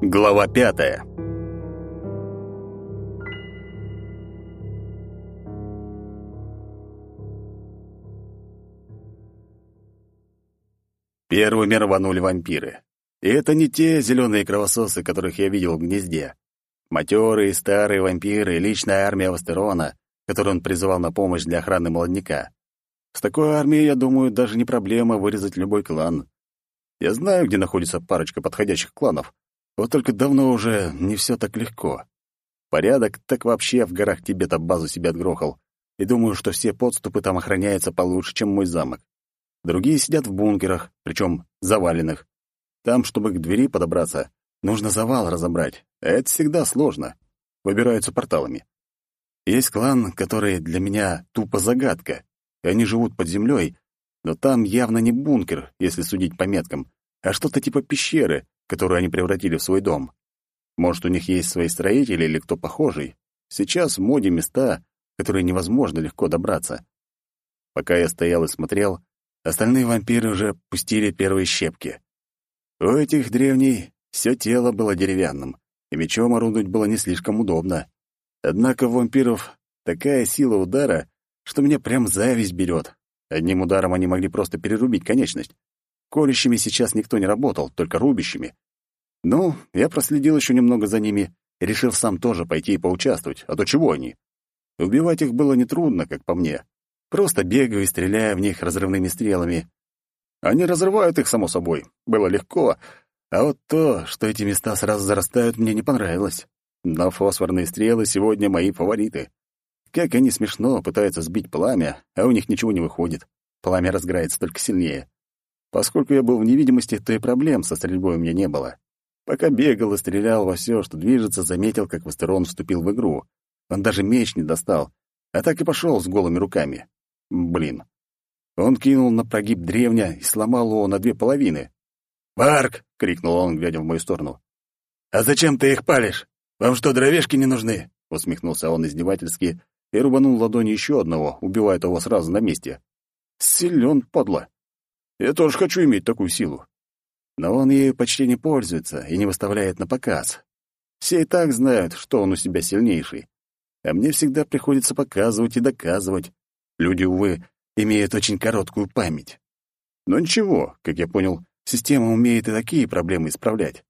Глава пятая. Первыми рванули вампиры. И это не те зеленые кровососы, которых я видел в гнезде. Матерые старые вампиры, личная армия Вастерона, которую он призывал на помощь для охраны молодняка. С такой армией, я думаю, даже не проблема вырезать любой клан. Я знаю, где находится парочка подходящих кланов. Вот только давно уже не все так легко. Порядок так вообще в горах Тибета базу себе отгрохал. И думаю, что все подступы там охраняются получше, чем мой замок. Другие сидят в бункерах, причем заваленных. Там, чтобы к двери подобраться, нужно завал разобрать. Это всегда сложно. Выбираются порталами. Есть клан, который для меня тупо загадка. Они живут под землей, но там явно не бункер, если судить по меткам, а что-то типа пещеры, которую они превратили в свой дом. Может, у них есть свои строители или кто похожий. Сейчас в моде места, которые невозможно легко добраться. Пока я стоял и смотрел, остальные вампиры уже пустили первые щепки. У этих древней все тело было деревянным, и мечом орудовать было не слишком удобно. Однако у вампиров такая сила удара, что меня прям зависть берет. Одним ударом они могли просто перерубить конечность. Колющими сейчас никто не работал, только рубящими. Ну, я проследил еще немного за ними и решил сам тоже пойти и поучаствовать, а то чего они? Убивать их было нетрудно, как по мне. Просто бегаю и стреляю в них разрывными стрелами. Они разрывают их, само собой. Было легко. А вот то, что эти места сразу зарастают, мне не понравилось. Но фосфорные стрелы сегодня мои фавориты. Как они смешно пытаются сбить пламя, а у них ничего не выходит. Пламя разгорается только сильнее. Поскольку я был в невидимости, то и проблем со стрельбой у меня не было. Пока бегал и стрелял во все, что движется, заметил, как Вастерон вступил в игру. Он даже меч не достал, а так и пошел с голыми руками. Блин. Он кинул на прогиб древня и сломал его на две половины. «Барк!» — крикнул он, глядя в мою сторону. «А зачем ты их палишь? Вам что, дровешки не нужны?» — усмехнулся он издевательски и рубанул ладонью еще одного, убивая того сразу на месте. Силен, подло. Я тоже хочу иметь такую силу. Но он ею почти не пользуется и не выставляет на показ. Все и так знают, что он у себя сильнейший. А мне всегда приходится показывать и доказывать. Люди, увы, имеют очень короткую память. Но ничего, как я понял, система умеет и такие проблемы исправлять.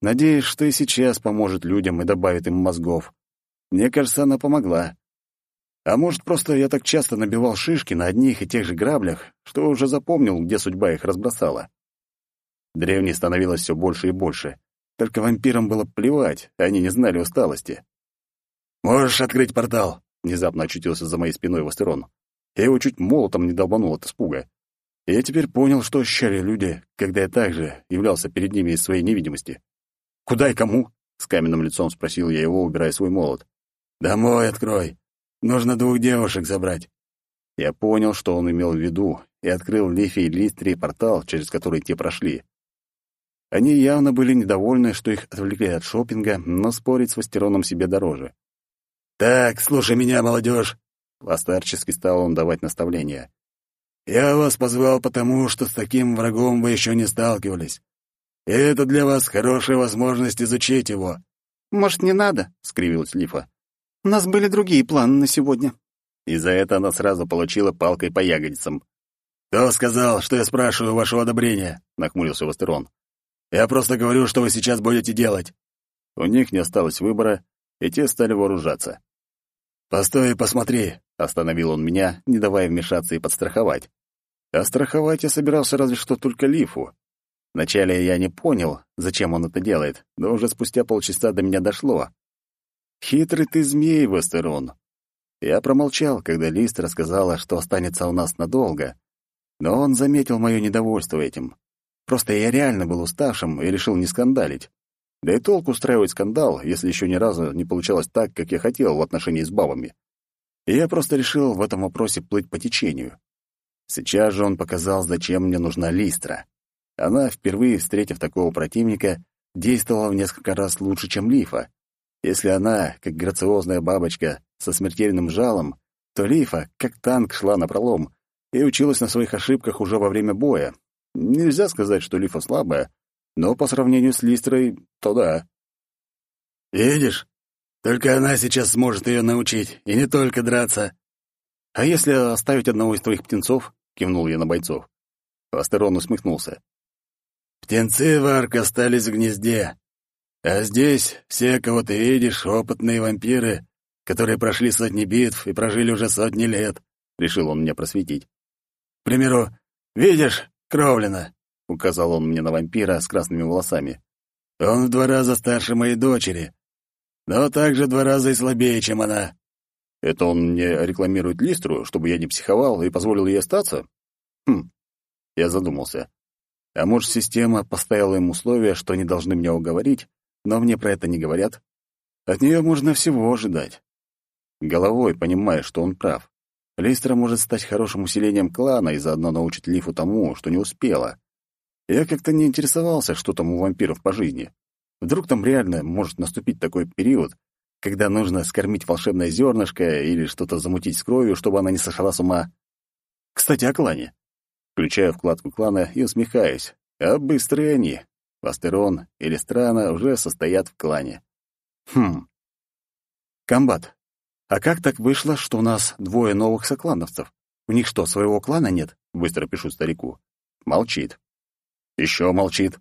Надеюсь, что и сейчас поможет людям и добавит им мозгов. Мне кажется, она помогла. А может, просто я так часто набивал шишки на одних и тех же граблях, что уже запомнил, где судьба их разбросала. Древней становилось все больше и больше. Только вампирам было плевать, они не знали усталости. «Можешь открыть портал?» — внезапно очутился за моей спиной Вастерон. Я его чуть молотом не долбанул от испуга. И я теперь понял, что ощущали люди, когда я также являлся перед ними из своей невидимости. «Куда и кому?» — с каменным лицом спросил я его, убирая свой молот. «Домой открой. Нужно двух девушек забрать». Я понял, что он имел в виду, и открыл Лифи и Листри портал, через который те прошли. Они явно были недовольны, что их отвлекли от шопинга, но спорить с Вастероном себе дороже. «Так, слушай меня, молодежь!» Постарчески стал он давать наставления. «Я вас позвал потому, что с таким врагом вы еще не сталкивались. И это для вас хорошая возможность изучить его». «Может, не надо?» — скривилась Лифа. У нас были другие планы на сегодня». И за это она сразу получила палкой по ягодицам. «Кто сказал, что я спрашиваю вашего одобрения?» — нахмурился Вастерон. «Я просто говорю, что вы сейчас будете делать». У них не осталось выбора, и те стали вооружаться. «Постой и посмотри», — остановил он меня, не давая вмешаться и подстраховать. А страховать я собирался разве что только Лифу. Вначале я не понял, зачем он это делает, но уже спустя полчаса до меня дошло. Хитрый ты змей, Вестерон. Я промолчал, когда Лист рассказала, что останется у нас надолго. Но он заметил мое недовольство этим. Просто я реально был уставшим и решил не скандалить. Да и толк устраивать скандал, если еще ни разу не получалось так, как я хотел в отношении с бабами. И я просто решил в этом вопросе плыть по течению. Сейчас же он показал, зачем мне нужна Листра. Она, впервые встретив такого противника, действовала в несколько раз лучше, чем Лифа. Если она, как грациозная бабочка, со смертельным жалом, то Лифа, как танк, шла на пролом и училась на своих ошибках уже во время боя. Нельзя сказать, что Лифа слабая, Но по сравнению с Листрой, то да. «Видишь? Только она сейчас сможет ее научить, и не только драться». «А если оставить одного из твоих птенцов?» — кивнул я на бойцов. Астерон усмехнулся. «Птенцы, Варк, остались в гнезде. А здесь все, кого ты видишь, опытные вампиры, которые прошли сотни битв и прожили уже сотни лет», — решил он меня просветить. «К примеру, видишь Кровлина?» — указал он мне на вампира с красными волосами. «Он в два раза старше моей дочери, но также два раза и слабее, чем она». «Это он мне рекламирует Листру, чтобы я не психовал и позволил ей остаться?» «Хм». Я задумался. А может, система поставила им условия, что они должны меня уговорить, но мне про это не говорят? От нее можно всего ожидать. Головой понимая, что он прав. Листра может стать хорошим усилением клана и заодно научить Лифу тому, что не успела. Я как-то не интересовался, что там у вампиров по жизни. Вдруг там реально может наступить такой период, когда нужно скормить волшебное зернышко или что-то замутить с кровью, чтобы она не сошла с ума. Кстати, о клане. Включаю вкладку клана и усмехаюсь. А быстрые они. Астерон или Страна уже состоят в клане. Хм. Комбат, а как так вышло, что у нас двое новых соклановцев? У них что, своего клана нет? Быстро пишу старику. Молчит. Еще молчит.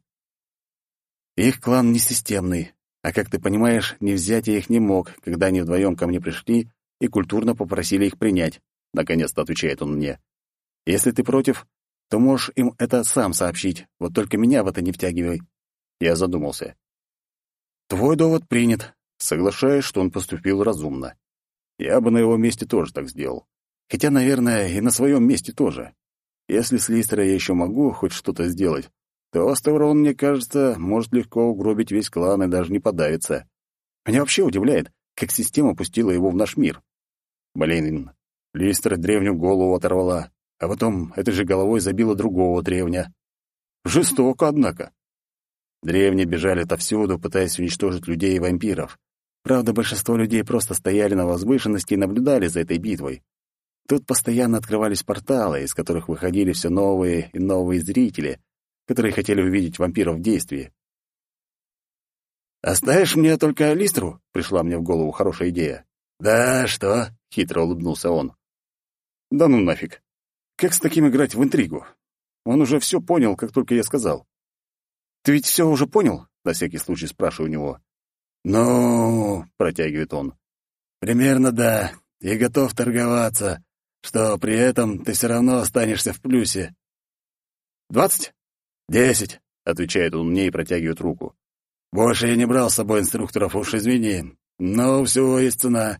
Их клан несистемный, а как ты понимаешь, не взять я их не мог, когда они вдвоем ко мне пришли и культурно попросили их принять. Наконец-то отвечает он мне. Если ты против, то можешь им это сам сообщить, вот только меня в это не втягивай. Я задумался. Твой довод принят. Соглашаюсь, что он поступил разумно. Я бы на его месте тоже так сделал. Хотя, наверное, и на своем месте тоже. Если с Листера я еще могу хоть что-то сделать, то Астеврон, мне кажется, может легко угробить весь клан и даже не подавиться. Меня вообще удивляет, как система пустила его в наш мир. Блин, Листер древнюю голову оторвала, а потом этой же головой забила другого древня. Жестоко, однако. Древние бежали отовсюду, пытаясь уничтожить людей и вампиров. Правда, большинство людей просто стояли на возвышенности и наблюдали за этой битвой. Тут постоянно открывались порталы, из которых выходили все новые и новые зрители, которые хотели увидеть вампиров в действии. «Оставишь мне только Листру?» — пришла мне в голову хорошая идея. «Да, что?» — хитро улыбнулся он. «Да ну нафиг. Как с таким играть в интригу? Он уже все понял, как только я сказал. Ты ведь все уже понял?» — на всякий случай спрашиваю у него. «Ну...» — протягивает он. «Примерно да. И готов торговаться, что при этом ты все равно останешься в плюсе». «Двадцать?» «Десять», — отвечает он мне и протягивает руку. «Больше я не брал с собой инструкторов, уж извини. Но у всего есть цена».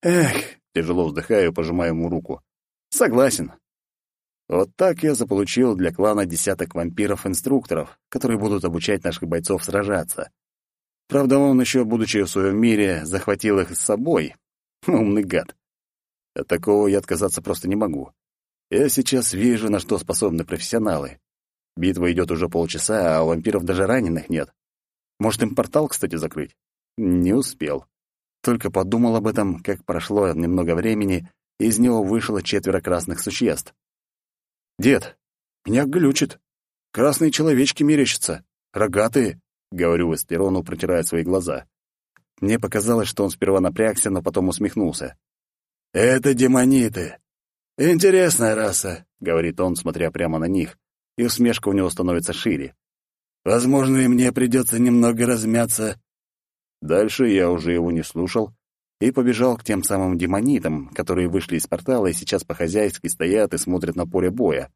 «Эх», — тяжело вздыхаю, пожимаю ему руку. «Согласен. Вот так я заполучил для клана десяток вампиров-инструкторов, которые будут обучать наших бойцов сражаться. Правда, он еще, будучи в своем мире, захватил их с собой. Умный гад. От такого я отказаться просто не могу. Я сейчас вижу, на что способны профессионалы. Битва идет уже полчаса, а у вампиров даже раненых нет. Может, им портал, кстати, закрыть? Не успел. Только подумал об этом, как прошло немного времени, и из него вышло четверо красных существ. «Дед, меня глючит. Красные человечки мерещатся. Рогатые. — говорю Эстерону, протирая свои глаза. Мне показалось, что он сперва напрягся, но потом усмехнулся. «Это демониты. Интересная раса», — говорит он, смотря прямо на них, и усмешка у него становится шире. «Возможно, и мне придется немного размяться». Дальше я уже его не слушал и побежал к тем самым демонитам, которые вышли из портала и сейчас по-хозяйски стоят и смотрят на поле боя.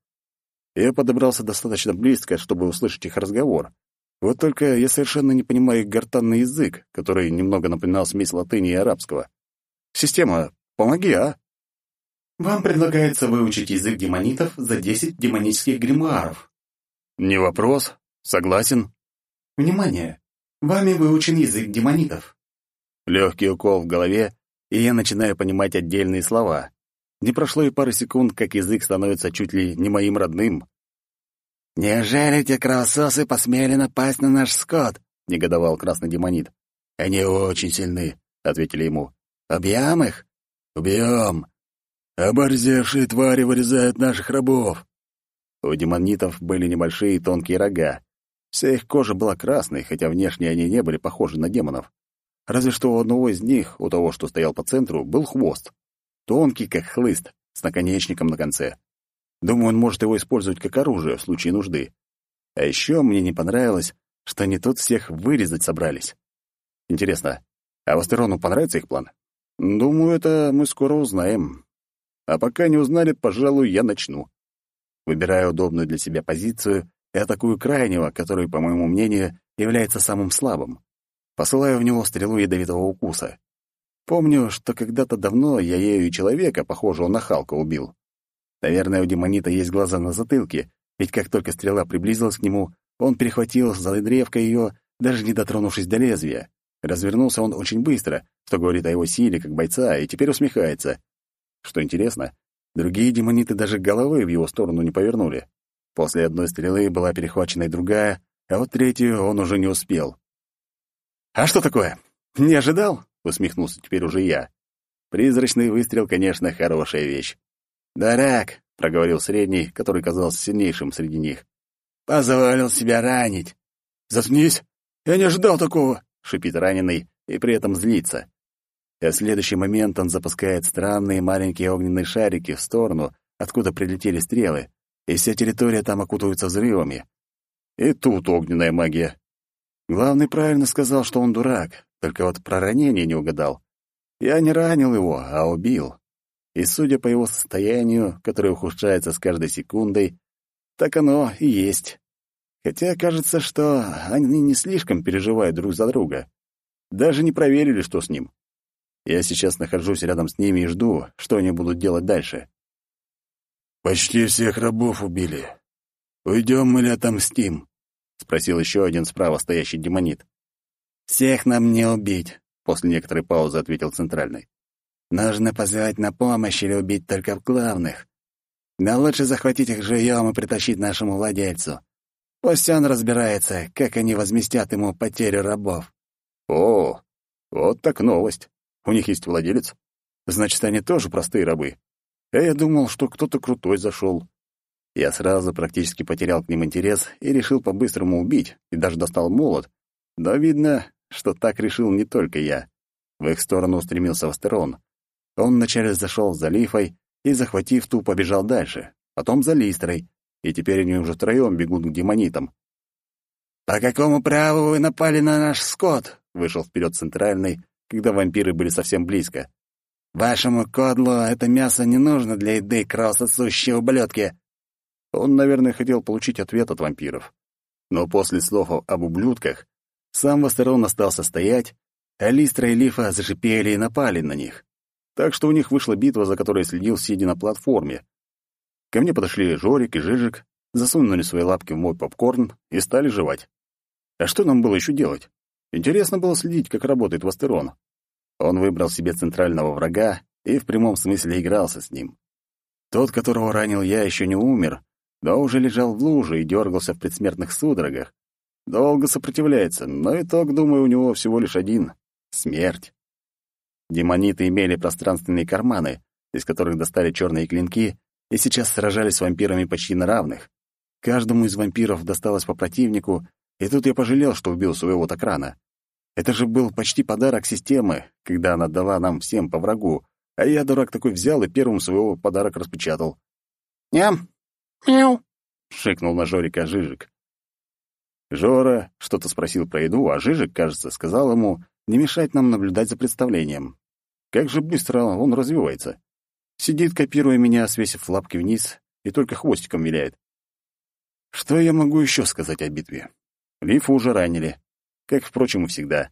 Я подобрался достаточно близко, чтобы услышать их разговор, вот только я совершенно не понимаю их гортанный язык, который немного напоминал смесь латыни и арабского. Система, помоги, а? Вам предлагается выучить язык демонитов за 10 демонических гримуаров. Не вопрос. Согласен. Внимание! Вами выучен язык демонитов. Легкий укол в голове, и я начинаю понимать отдельные слова. Не прошло и пары секунд, как язык становится чуть ли не моим родным. «Неужели эти кровососы посмели напасть на наш скот?» — негодовал красный демонит. «Они очень сильны», — ответили ему. «Убьем их?» «Убьем. Оборзевшие твари вырезают наших рабов». У демонитов были небольшие тонкие рога. Вся их кожа была красной, хотя внешне они не были похожи на демонов. Разве что у одного из них, у того, что стоял по центру, был хвост. Тонкий, как хлыст, с наконечником на конце. Думаю, он может его использовать как оружие в случае нужды. А еще мне не понравилось, что они тут всех вырезать собрались. Интересно, а Вастерону понравится их план? Думаю, это мы скоро узнаем. А пока не узнали, пожалуй, я начну. Выбираю удобную для себя позицию и атакую крайнего, который, по моему мнению, является самым слабым. Посылаю в него стрелу ядовитого укуса. Помню, что когда-то давно я ею человека, похожего на Халка, убил. Наверное, у демонита есть глаза на затылке, ведь как только стрела приблизилась к нему, он перехватил за древко ее, даже не дотронувшись до лезвия. Развернулся он очень быстро, что говорит о его силе как бойца, и теперь усмехается. Что интересно, другие демониты даже головы в его сторону не повернули. После одной стрелы была перехвачена и другая, а вот третью он уже не успел. «А что такое? Не ожидал?» — усмехнулся теперь уже я. Призрачный выстрел, конечно, хорошая вещь. «Дарак», — проговорил средний, который казался сильнейшим среди них. «Позволил себя ранить». «Заткнись! Я не ожидал такого!» — шипит раненый и при этом злится. А в следующий момент он запускает странные маленькие огненные шарики в сторону, откуда прилетели стрелы, и вся территория там окутывается взрывами. И тут огненная магия. Главный правильно сказал, что он дурак, только вот про ранение не угадал. Я не ранил его, а убил. И судя по его состоянию, которое ухудшается с каждой секундой, так оно и есть. Хотя кажется, что они не слишком переживают друг за друга. Даже не проверили, что с ним. Я сейчас нахожусь рядом с ними и жду, что они будут делать дальше. «Почти всех рабов убили. Уйдем или отомстим?» — спросил еще один справа стоящий демонит. «Всех нам не убить», — после некоторой паузы ответил Центральный. «Нужно позвать на помощь или убить только главных. Но лучше захватить их живьем и притащить нашему владельцу. Пусть он разбирается, как они возместят ему потерю рабов». «О, вот так новость. У них есть владелец. Значит, они тоже простые рабы. А я думал, что кто-то крутой зашел. Я сразу практически потерял к ним интерес и решил по-быстрому убить, и даже достал молот. Но видно, что так решил не только я. В их сторону устремился Вастерон. Он вначале зашел за Лифой и, захватив ту, побежал дальше, потом за Листрой, и теперь они уже втроем бегут к демонитам. «По какому праву вы напали на наш скот?» — вышел вперед центральный, когда вампиры были совсем близко. «Вашему кодлу это мясо не нужно для еды, кровососущие ублюдки!» Он, наверное, хотел получить ответ от вампиров. Но после слов об ублюдках сам Вастерон остался стоять, а Листра и Лифа зашипели и напали на них. Так что у них вышла битва, за которой следил, сидя на платформе. Ко мне подошли Жорик и Жижик, засунули свои лапки в мой попкорн и стали жевать. А что нам было еще делать? Интересно было следить, как работает Вастерон. Он выбрал себе центрального врага и в прямом смысле игрался с ним. Тот, которого ранил я, еще не умер, но уже лежал в луже и дергался в предсмертных судорогах. Долго сопротивляется, но итог, думаю, у него всего лишь один — смерть. Демониты имели пространственные карманы, из которых достали черные клинки, и сейчас сражались с вампирами почти на равных. Каждому из вампиров досталось по противнику, и тут я пожалел, что убил своего так рано. Это же был почти подарок системы, когда она дала нам всем по врагу, а я, дурак такой, взял и первым своего подарок распечатал. «Ням!» «Мяу!» — шикнул на Жорика Жижик. Жора что-то спросил про еду, а Жижик, кажется, сказал ему не мешать нам наблюдать за представлением. Как же быстро он развивается. Сидит, копируя меня, свесив лапки вниз, и только хвостиком виляет. Что я могу еще сказать о битве? Лифу уже ранили, как, впрочем, и всегда.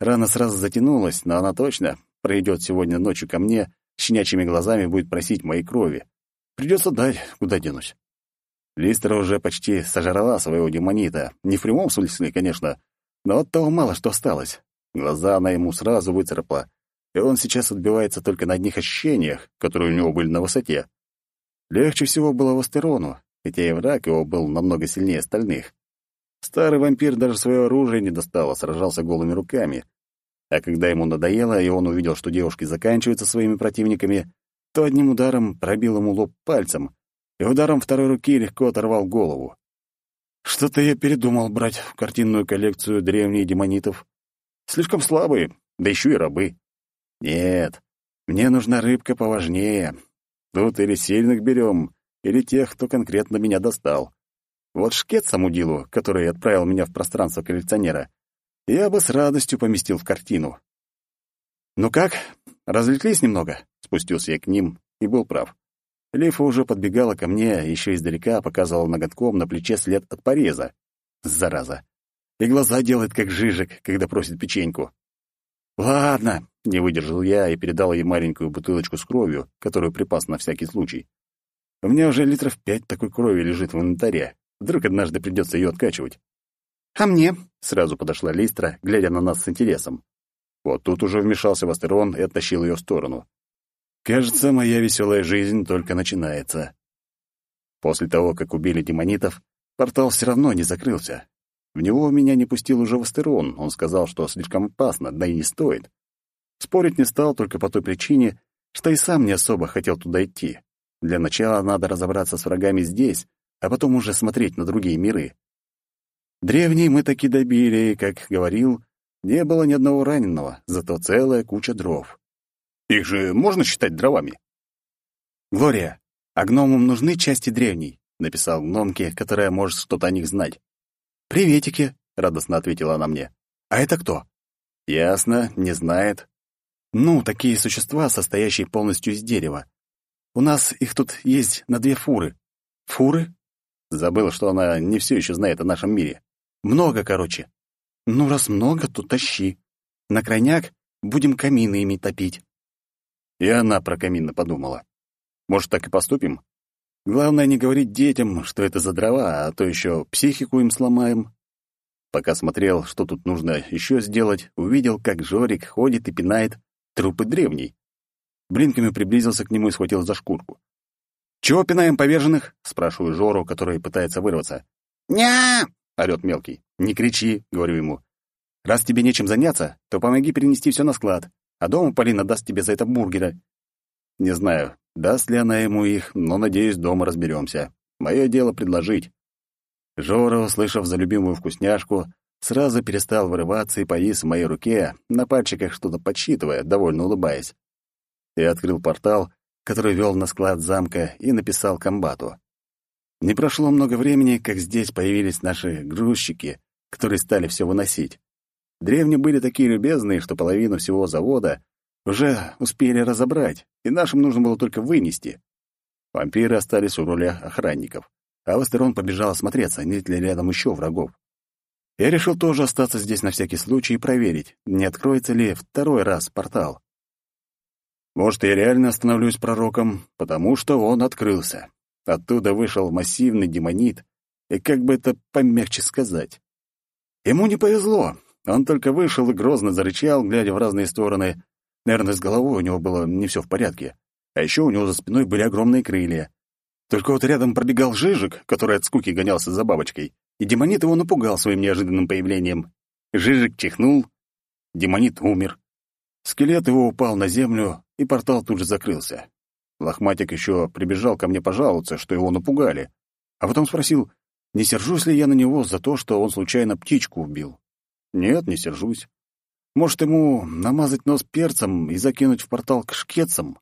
Рана сразу затянулась, но она точно пройдет сегодня ночью ко мне, щенячьими глазами будет просить моей крови. Придется дать, куда денусь. Листер уже почти сожрала своего демонита. Не в прямом смысле, конечно, но от того мало что осталось. Глаза она ему сразу выцарапала, и он сейчас отбивается только на одних ощущениях, которые у него были на высоте. Легче всего было Вастерону, хотя и враг его был намного сильнее остальных. Старый вампир даже свое оружие не достал, а сражался голыми руками. А когда ему надоело, и он увидел, что девушки заканчиваются своими противниками, то одним ударом пробил ему лоб пальцем, и ударом второй руки легко оторвал голову. Что-то я передумал брать в картинную коллекцию древних демонитов. Слишком слабые, да еще и рабы. Нет, мне нужна рыбка поважнее. Тут или сильных берем, или тех, кто конкретно меня достал. Вот шкет самудилу, который отправил меня в пространство коллекционера, я бы с радостью поместил в картину. «Ну как, развлеклись немного?» — спустился я к ним и был прав. Лифа уже подбегала ко мне, еще издалека показывала ноготком на плече след от пореза. Зараза. И глаза делает, как жижик, когда просит печеньку. «Ладно», — не выдержал я и передал ей маленькую бутылочку с кровью, которую припас на всякий случай. У меня уже литров пять такой крови лежит в инвентаре. Вдруг однажды придется ее откачивать. «А мне?» — сразу подошла Листра, глядя на нас с интересом. Вот тут уже вмешался Вастерон и оттащил ее в сторону. Кажется, моя веселая жизнь только начинается. После того, как убили демонитов, портал все равно не закрылся. В него меня не пустил уже Вастерон, он сказал, что слишком опасно, да и не стоит. Спорить не стал только по той причине, что и сам не особо хотел туда идти. Для начала надо разобраться с врагами здесь, а потом уже смотреть на другие миры. Древние мы таки добили, как говорил, не было ни одного раненого, зато целая куча дров. Их же можно считать дровами? «Глория, а гномам нужны части древней?» — написал гномке, которая может что-то о них знать. «Приветики», — радостно ответила она мне. «А это кто?» «Ясно, не знает». «Ну, такие существа, состоящие полностью из дерева. У нас их тут есть на две фуры». «Фуры?» Забыл, что она не все еще знает о нашем мире. «Много, короче». «Ну, раз много, то тащи. На крайняк будем камины ими топить». И она про камин подумала. «Может, так и поступим? Главное не говорить детям, что это за дрова, а то еще психику им сломаем. Пока смотрел, что тут нужно еще сделать, увидел, как Жорик ходит и пинает трупы древней. Блинками приблизился к нему и схватил за шкурку. «Чего пинаем поверженных?» — спрашиваю Жору, который пытается вырваться. «Ня!» — орёт мелкий. «Не кричи», — говорю ему. «Раз тебе нечем заняться, то помоги перенести все на склад, а дома Полина даст тебе за это бургера». Не знаю, Даст ли она ему их, но, надеюсь, дома разберемся. Мое дело предложить. Жора, услышав за любимую вкусняшку, сразу перестал вырываться и повис в моей руке, на пальчиках что-то подсчитывая, довольно улыбаясь. Я открыл портал, который вел на склад замка, и написал комбату. Не прошло много времени, как здесь появились наши грузчики, которые стали все выносить. Древние были такие любезные, что половину всего завода уже успели разобрать, и нашим нужно было только вынести. Вампиры остались у роли охранников, а Вастерон побежал осмотреться, нет ли рядом еще врагов. Я решил тоже остаться здесь на всякий случай и проверить, не откроется ли второй раз портал. Может, я реально становлюсь пророком, потому что он открылся. Оттуда вышел массивный демонит, и как бы это помягче сказать. Ему не повезло, он только вышел и грозно зарычал, глядя в разные стороны, Наверное, с головой у него было не все в порядке. А еще у него за спиной были огромные крылья. Только вот рядом пробегал Жижик, который от скуки гонялся за бабочкой, и Демонит его напугал своим неожиданным появлением. Жижик чихнул, Демонит умер. Скелет его упал на землю, и портал тут же закрылся. Лохматик еще прибежал ко мне пожаловаться, что его напугали, а потом спросил, не сержусь ли я на него за то, что он случайно птичку убил. Нет, не сержусь. Может, ему намазать нос перцем и закинуть в портал к шкетцам?